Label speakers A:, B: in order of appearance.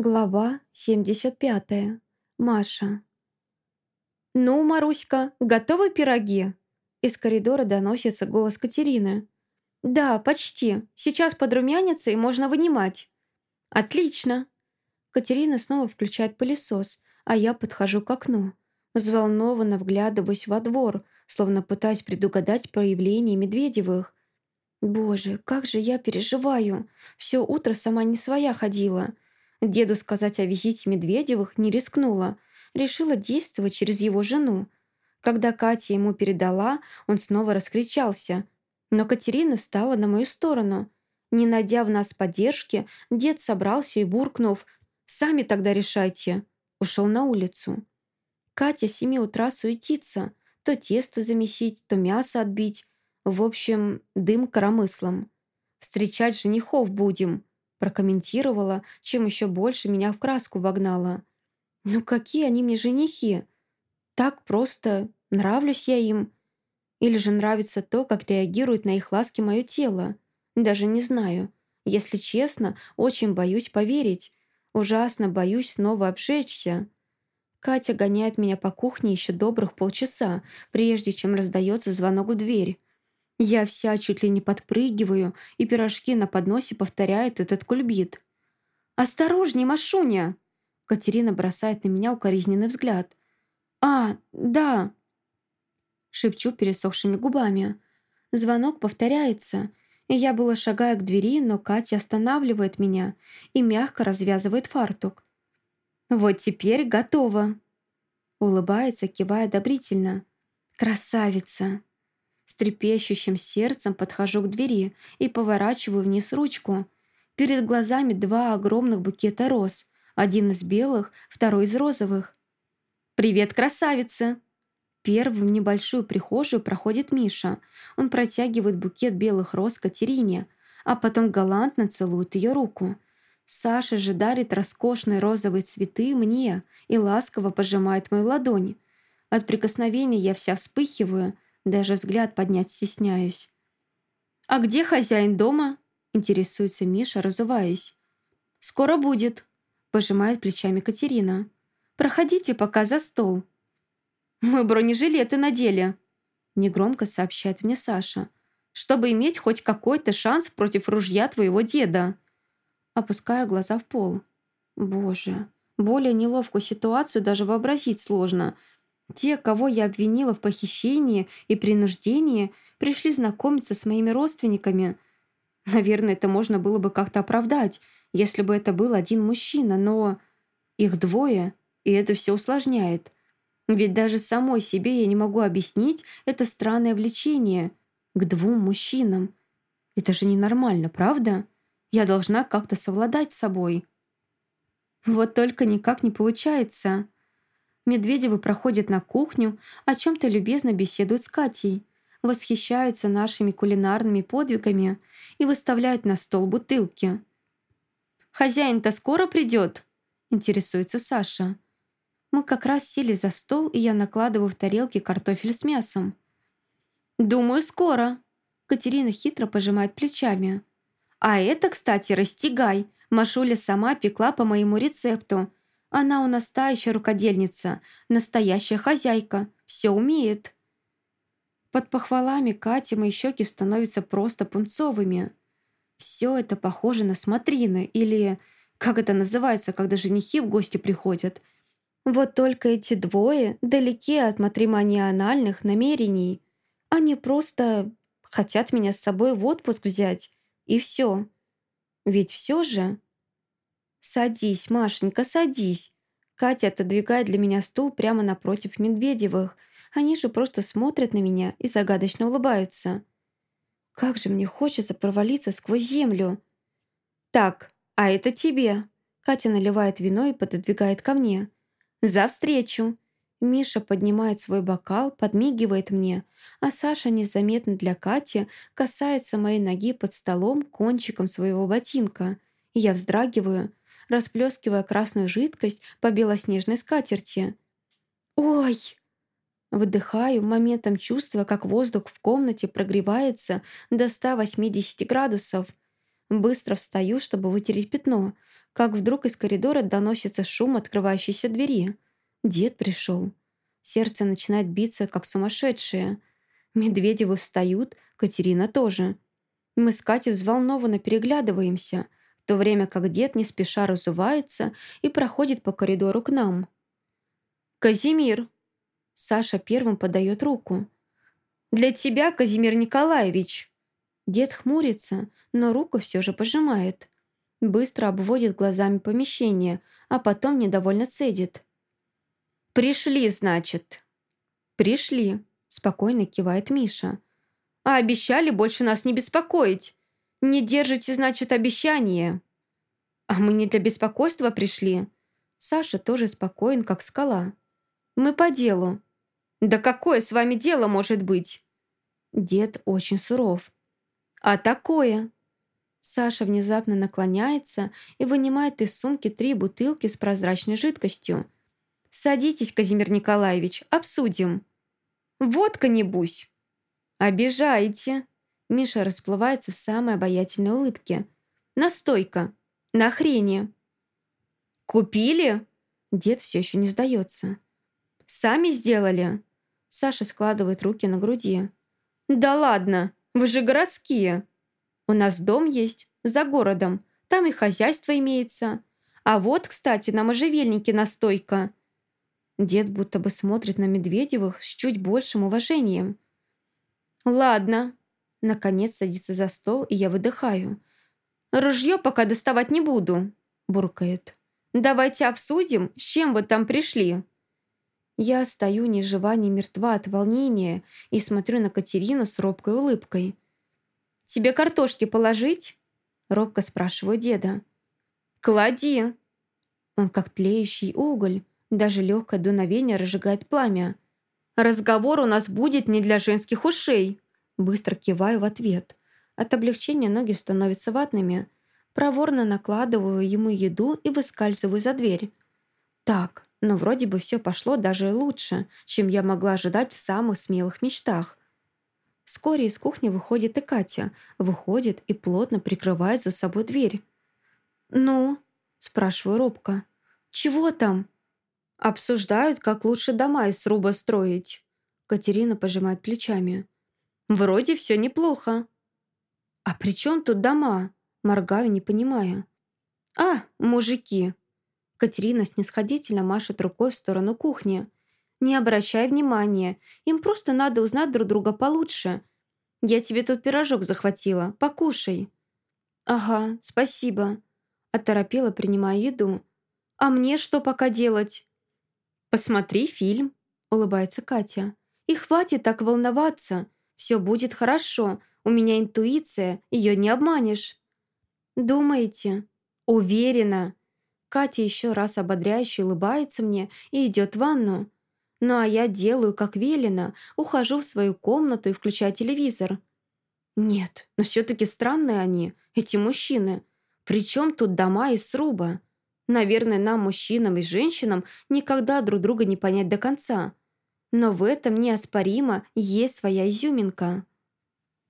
A: Глава 75. Маша. «Ну, Маруська, готовы пироги?» Из коридора доносится голос Катерины. «Да, почти. Сейчас подрумянится и можно вынимать». «Отлично!» Катерина снова включает пылесос, а я подхожу к окну. Взволнованно вглядываюсь во двор, словно пытаясь предугадать проявление Медведевых. «Боже, как же я переживаю! Все утро сама не своя ходила». Деду сказать о визите Медведевых не рискнула. Решила действовать через его жену. Когда Катя ему передала, он снова раскричался. Но Катерина встала на мою сторону. Не найдя в нас поддержки, дед собрался и, буркнув «Сами тогда решайте», ушел на улицу. Катя с семи утра суетится. То тесто замесить, то мясо отбить. В общем, дым коромыслом. Встречать женихов будем прокомментировала, чем еще больше меня в краску вогнала. «Ну какие они мне женихи? Так просто нравлюсь я им. Или же нравится то, как реагирует на их ласки мое тело? Даже не знаю. Если честно, очень боюсь поверить. Ужасно боюсь снова обжечься». Катя гоняет меня по кухне еще добрых полчаса, прежде чем раздается звонок в дверь. Я вся чуть ли не подпрыгиваю, и пирожки на подносе повторяют этот кульбит. «Осторожней, Машуня!» Катерина бросает на меня укоризненный взгляд. «А, да!» Шепчу пересохшими губами. Звонок повторяется, и я было шагаю к двери, но Катя останавливает меня и мягко развязывает фартук. «Вот теперь готово!» Улыбается, кивая одобрительно. «Красавица!» С трепещущим сердцем подхожу к двери и поворачиваю вниз ручку. Перед глазами два огромных букета роз. Один из белых, второй из розовых. «Привет, красавица!» Первым в небольшую прихожую проходит Миша. Он протягивает букет белых роз Катерине, а потом галантно целует ее руку. Саша же дарит роскошные розовые цветы мне и ласково пожимает мою ладонь. От прикосновения я вся вспыхиваю – даже взгляд поднять стесняюсь. «А где хозяин дома?» — интересуется Миша, разуваясь. «Скоро будет», — пожимает плечами Катерина. «Проходите пока за стол». «Мы бронежилеты надели», — негромко сообщает мне Саша, «чтобы иметь хоть какой-то шанс против ружья твоего деда». Опускаю глаза в пол. «Боже, более неловкую ситуацию даже вообразить сложно», те, кого я обвинила в похищении и принуждении, пришли знакомиться с моими родственниками. Наверное, это можно было бы как-то оправдать, если бы это был один мужчина, но их двое, и это все усложняет. Ведь даже самой себе я не могу объяснить это странное влечение к двум мужчинам. Это же ненормально, правда? Я должна как-то совладать с собой. Вот только никак не получается. Медведевы проходят на кухню, о чем-то любезно беседуют с Катей, восхищаются нашими кулинарными подвигами и выставляют на стол бутылки. «Хозяин-то скоро придет?» – интересуется Саша. Мы как раз сели за стол, и я накладываю в тарелки картофель с мясом. «Думаю, скоро», – Катерина хитро пожимает плечами. «А это, кстати, растягай. Машуля сама пекла по моему рецепту. Она у нас та еще рукодельница, настоящая хозяйка, все умеет. Под похвалами Кати мои щеки становятся просто пунцовыми. Все это похоже на смотрины или, как это называется, когда женихи в гости приходят. Вот только эти двое далеки от матримониальных намерений. Они просто хотят меня с собой в отпуск взять, и все. Ведь все же «Садись, Машенька, садись!» Катя отодвигает для меня стул прямо напротив Медведевых. Они же просто смотрят на меня и загадочно улыбаются. Как же мне хочется провалиться сквозь землю. «Так, а это тебе!» Катя наливает вино и пододвигает ко мне. «За встречу!» Миша поднимает свой бокал, подмигивает мне, а Саша незаметно для Кати касается моей ноги под столом кончиком своего ботинка. Я вздрагиваю, расплескивая красную жидкость по белоснежной скатерти. «Ой!» Выдыхаю, моментом чувствуя, как воздух в комнате прогревается до 180 градусов. Быстро встаю, чтобы вытереть пятно. как вдруг из коридора доносится шум открывающейся двери. Дед пришел. Сердце начинает биться, как сумасшедшее. Медведевы встают, Катерина тоже. Мы с Катей взволнованно переглядываемся, в то время как дед не спеша разувается и проходит по коридору к нам. «Казимир!» Саша первым подает руку. «Для тебя, Казимир Николаевич!» Дед хмурится, но руку все же пожимает. Быстро обводит глазами помещение, а потом недовольно цедит. «Пришли, значит?» «Пришли», — спокойно кивает Миша. «А обещали больше нас не беспокоить. Не держите, значит, обещание». «А мы не для беспокойства пришли». Саша тоже спокоен, как скала. «Мы по делу». «Да какое с вами дело может быть?» Дед очень суров. «А такое?» Саша внезапно наклоняется и вынимает из сумки три бутылки с прозрачной жидкостью. «Садитесь, Казимир Николаевич, обсудим». «Водка, небось!» «Обижаете!» Миша расплывается в самой обаятельной улыбке. «Настойка! На хрени!» «Купили?» Дед все еще не сдается. «Сами сделали?» Саша складывает руки на груди. «Да ладно! Вы же городские!» У нас дом есть, за городом. Там и хозяйство имеется. А вот, кстати, на можжевельнике настойка». Дед будто бы смотрит на Медведевых с чуть большим уважением. «Ладно». Наконец садится за стол, и я выдыхаю. «Ружье пока доставать не буду», – буркает. «Давайте обсудим, с чем вы там пришли». Я стою ни жива, ни мертва от волнения и смотрю на Катерину с робкой улыбкой – «Тебе картошки положить?» Робко спрашиваю деда. «Клади!» Он как тлеющий уголь. Даже легкое дуновение разжигает пламя. «Разговор у нас будет не для женских ушей!» Быстро киваю в ответ. От облегчения ноги становятся ватными. Проворно накладываю ему еду и выскальзываю за дверь. Так, но вроде бы все пошло даже лучше, чем я могла ожидать в самых смелых мечтах. Вскоре из кухни выходит и Катя. Выходит и плотно прикрывает за собой дверь. «Ну?» – спрашиваю робко. «Чего там?» «Обсуждают, как лучше дома из сруба строить». Катерина пожимает плечами. «Вроде все неплохо». «А при чем тут дома?» Моргаю, не понимая. «А, мужики!» Катерина снисходительно машет рукой в сторону кухни. Не обращай внимания. Им просто надо узнать друг друга получше. Я тебе тут пирожок захватила. Покушай». «Ага, спасибо», – оторопела, принимая еду. «А мне что пока делать?» «Посмотри фильм», – улыбается Катя. «И хватит так волноваться. Все будет хорошо. У меня интуиция, ее не обманешь». «Думаете?» «Уверена». Катя еще раз ободряюще улыбается мне и идет в ванну. Ну а я делаю, как велено, ухожу в свою комнату и включаю телевизор. Нет, но все-таки странные они, эти мужчины. Причем тут дома из сруба? Наверное, нам, мужчинам и женщинам, никогда друг друга не понять до конца. Но в этом неоспоримо есть своя изюминка.